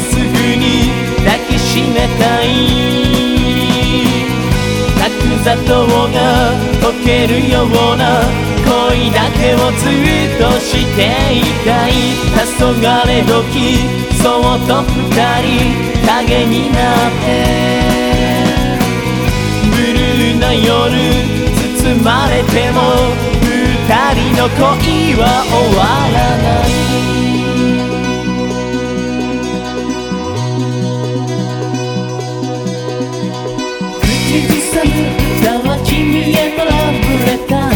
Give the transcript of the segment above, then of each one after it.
すぐに抱きしめたい。角砂糖が溶けるような恋だけをずっとしていたい。黄昏時そっと二人影になってブルーな夜包まれても二人の恋は終わらない。口ずさむ歌は君へとラブレター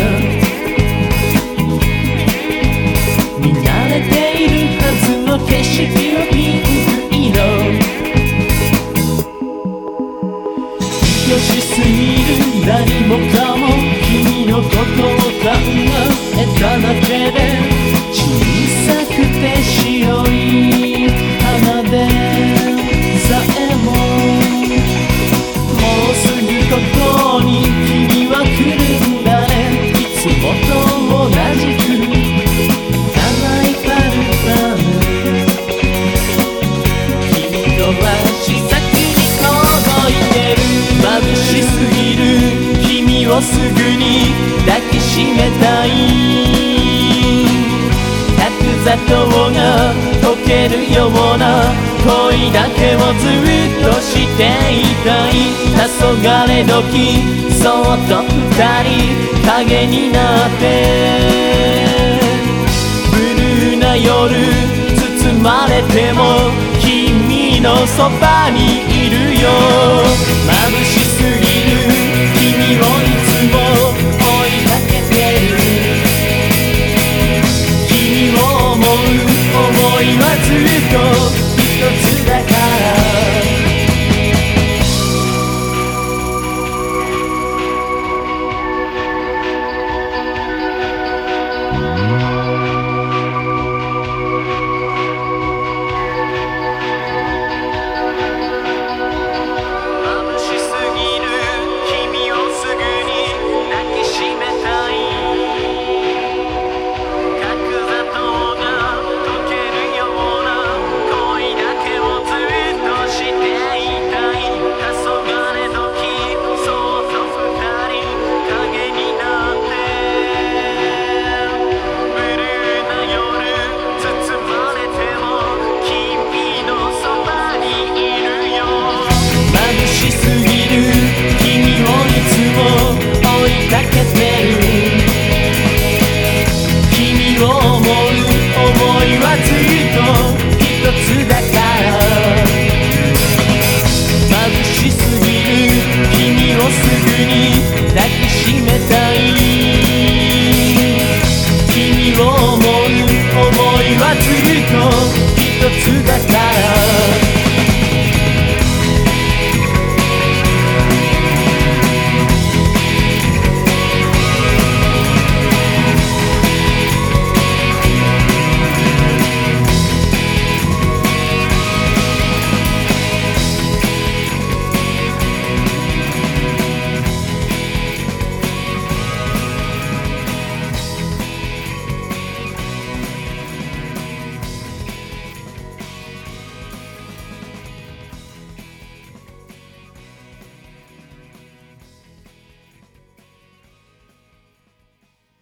見慣れているはずの景色をピンク色。よしすぎる。何もかすぐに抱きしめたい角砂糖が溶けるような恋だけをずっとしていたい。黄昏時そっと二人影になってブルーな夜包まれても君のそばにいるよ